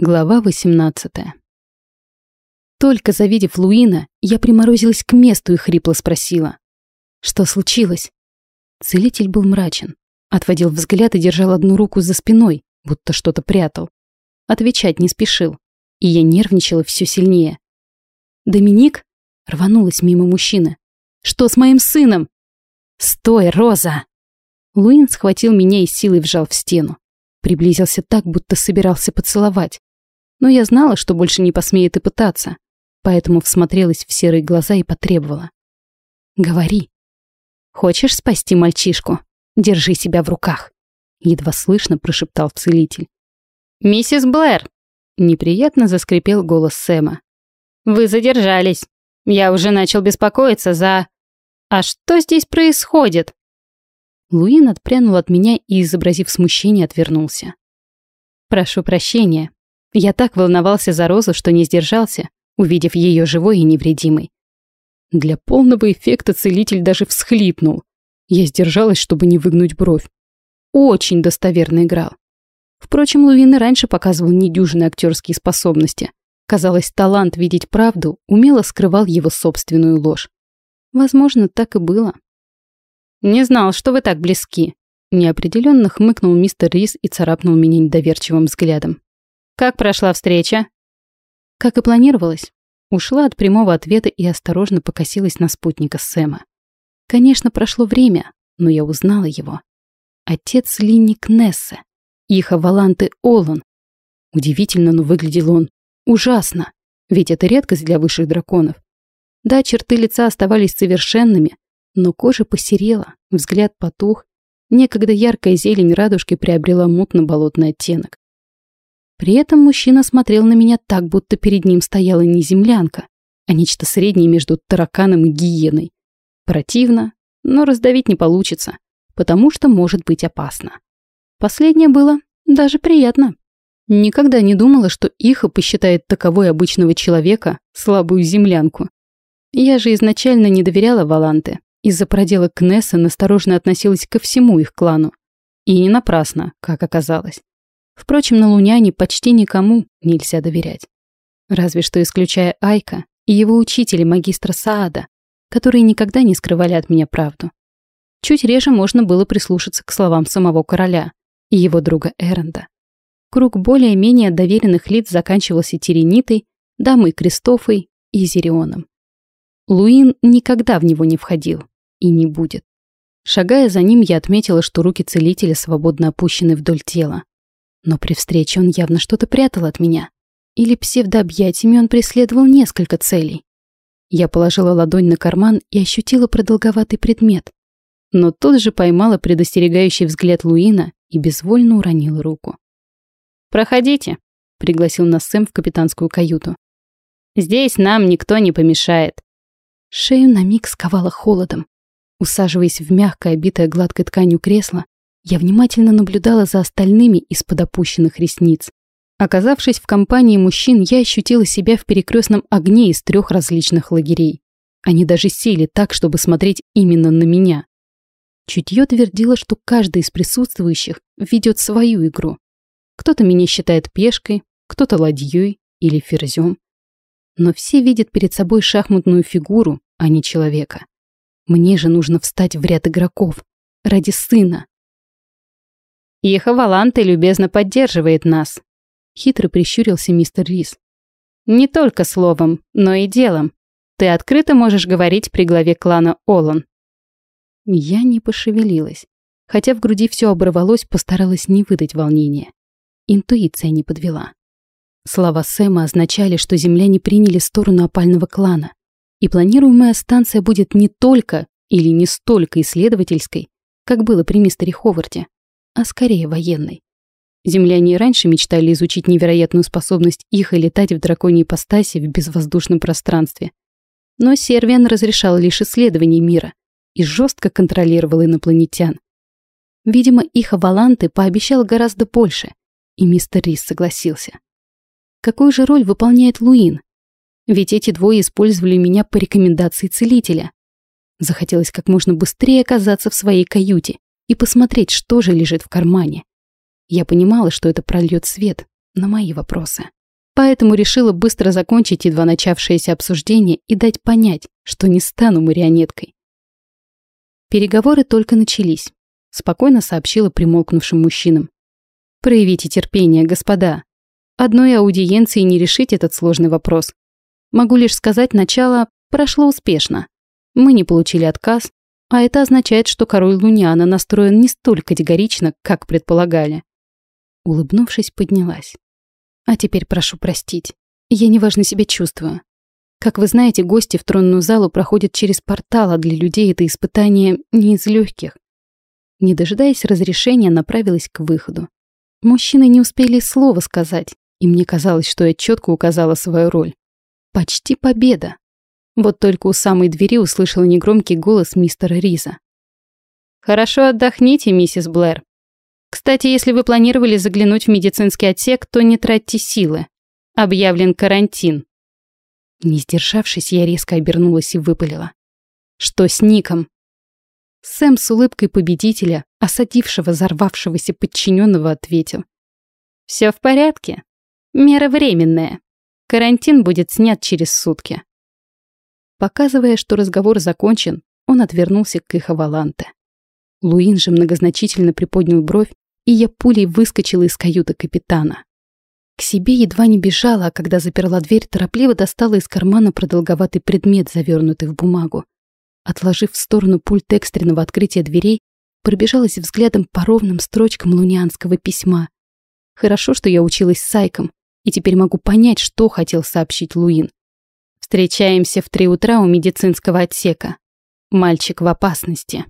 Глава 18 Только завидев Луина, я приморозилась к месту и хрипло спросила. Что случилось? Целитель был мрачен. Отводил взгляд и держал одну руку за спиной, будто что-то прятал. Отвечать не спешил, и я нервничала все сильнее. «Доминик?» — рванулась мимо мужчины. «Что с моим сыном?» «Стой, Роза!» Луин схватил меня и силой вжал в стену. Приблизился так, будто собирался поцеловать но я знала, что больше не посмеет и пытаться, поэтому всмотрелась в серые глаза и потребовала. «Говори. Хочешь спасти мальчишку? Держи себя в руках», — едва слышно прошептал целитель. «Миссис Блэр!» — неприятно заскрипел голос Сэма. «Вы задержались. Я уже начал беспокоиться за... А что здесь происходит?» Луин отпрянул от меня и, изобразив смущение, отвернулся. «Прошу прощения», я так волновался за Розу, что не сдержался, увидев ее живой и невредимой. Для полного эффекта целитель даже всхлипнул. Я сдержалась, чтобы не выгнуть бровь. Очень достоверно играл. Впрочем, Луин раньше показывал недюжинные актерские способности. Казалось, талант видеть правду умело скрывал его собственную ложь. Возможно, так и было. «Не знал, что вы так близки», — неопределенно хмыкнул мистер Рис и царапнул меня недоверчивым взглядом. Как прошла встреча? Как и планировалось. Ушла от прямого ответа и осторожно покосилась на спутника Сэма. Конечно, прошло время, но я узнала его. Отец Линни Кнессе, Иха Валанты Олан. Удивительно, но выглядел он ужасно, ведь это редкость для высших драконов. Да, черты лица оставались совершенными, но кожа посерела, взгляд потух, некогда яркая зелень радужки приобрела мутно-болотный оттенок. При этом мужчина смотрел на меня так, будто перед ним стояла не землянка, а нечто среднее между тараканом и гиеной. Противно, но раздавить не получится, потому что может быть опасно. Последнее было даже приятно. Никогда не думала, что Иха посчитает таковой обычного человека слабую землянку. Я же изначально не доверяла Валанте. Из-за проделок Кнесса насторожно относилась ко всему их клану. И не напрасно, как оказалось. Впрочем, на Луняне почти никому нельзя доверять. Разве что исключая Айка и его учителя магистра Саада, которые никогда не скрывали от меня правду. Чуть реже можно было прислушаться к словам самого короля и его друга Эренда. Круг более-менее доверенных лиц заканчивался Теренитой, Дамой Кристофой и Зерионом. Луин никогда в него не входил и не будет. Шагая за ним, я отметила, что руки целителя свободно опущены вдоль тела. Но при встрече он явно что-то прятал от меня. Или псевдообъятиями он преследовал несколько целей. Я положила ладонь на карман и ощутила продолговатый предмет. Но тут же поймала предостерегающий взгляд Луина и безвольно уронила руку. «Проходите», — пригласил нас Сэм в капитанскую каюту. «Здесь нам никто не помешает». Шею на миг сковала холодом. Усаживаясь в мягкое, обитое гладкой тканью кресло, я внимательно наблюдала за остальными из-под опущенных ресниц. Оказавшись в компании мужчин, я ощутила себя в перекрестном огне из трех различных лагерей. Они даже сели так, чтобы смотреть именно на меня. Чутье твердило, что каждый из присутствующих ведет свою игру. Кто-то меня считает пешкой, кто-то ладьей или ферзем. Но все видят перед собой шахматную фигуру, а не человека. Мне же нужно встать в ряд игроков. Ради сына. Еха Валанте любезно поддерживает нас. Хитро прищурился мистер Рис. Не только словом, но и делом. Ты открыто можешь говорить при главе клана Олан. Я не пошевелилась. Хотя в груди все оборвалось, постаралась не выдать волнения. Интуиция не подвела. Слова Сэма означали, что земляне приняли сторону опального клана. И планируемая станция будет не только или не столько исследовательской, как было при мистере Ховарде, а скорее военной. Земляне и раньше мечтали изучить невероятную способность их и летать в драконьей ипостаси в безвоздушном пространстве. Но Сервиан разрешал лишь исследование мира и жестко контролировал инопланетян. Видимо, их Аваланты пообещал гораздо больше, и мистер Рис согласился. Какую же роль выполняет Луин? Ведь эти двое использовали меня по рекомендации целителя. Захотелось как можно быстрее оказаться в своей каюте и посмотреть, что же лежит в кармане. Я понимала, что это прольет свет на мои вопросы. Поэтому решила быстро закончить едва начавшееся обсуждение и дать понять, что не стану марионеткой. Переговоры только начались, спокойно сообщила примолкнувшим мужчинам. Проявите терпение, господа. Одной аудиенции не решить этот сложный вопрос. Могу лишь сказать, начало прошло успешно. Мы не получили отказ, а это означает, что король Луниана настроен не столь категорично, как предполагали. Улыбнувшись, поднялась. А теперь прошу простить. Я неважно себя чувствую. Как вы знаете, гости в тронную залу проходят через портал, а для людей это испытание не из легких. Не дожидаясь разрешения, направилась к выходу. Мужчины не успели слова сказать, и мне казалось, что я четко указала свою роль. Почти победа. Вот только у самой двери услышала негромкий голос мистера Риза. «Хорошо отдохните, миссис Блэр. Кстати, если вы планировали заглянуть в медицинский отсек, то не тратьте силы. Объявлен карантин». Не сдержавшись, я резко обернулась и выпалила. «Что с Ником?» Сэм с улыбкой победителя, осадившего взорвавшегося подчиненного, ответил. «Все в порядке. Мера временная. Карантин будет снят через сутки. Показывая, что разговор закончен, он отвернулся к Ихаваланте. Луин же многозначительно приподнял бровь, и я пулей выскочила из каюты капитана. К себе едва не бежала, а когда заперла дверь, торопливо достала из кармана продолговатый предмет, завернутый в бумагу. Отложив в сторону пульт экстренного открытия дверей, пробежалась взглядом по ровным строчкам лунианского письма. Хорошо, что я училась с Сайком, и теперь могу понять, что хотел сообщить Луин. Встречаемся в три утра у медицинского отсека. Мальчик в опасности.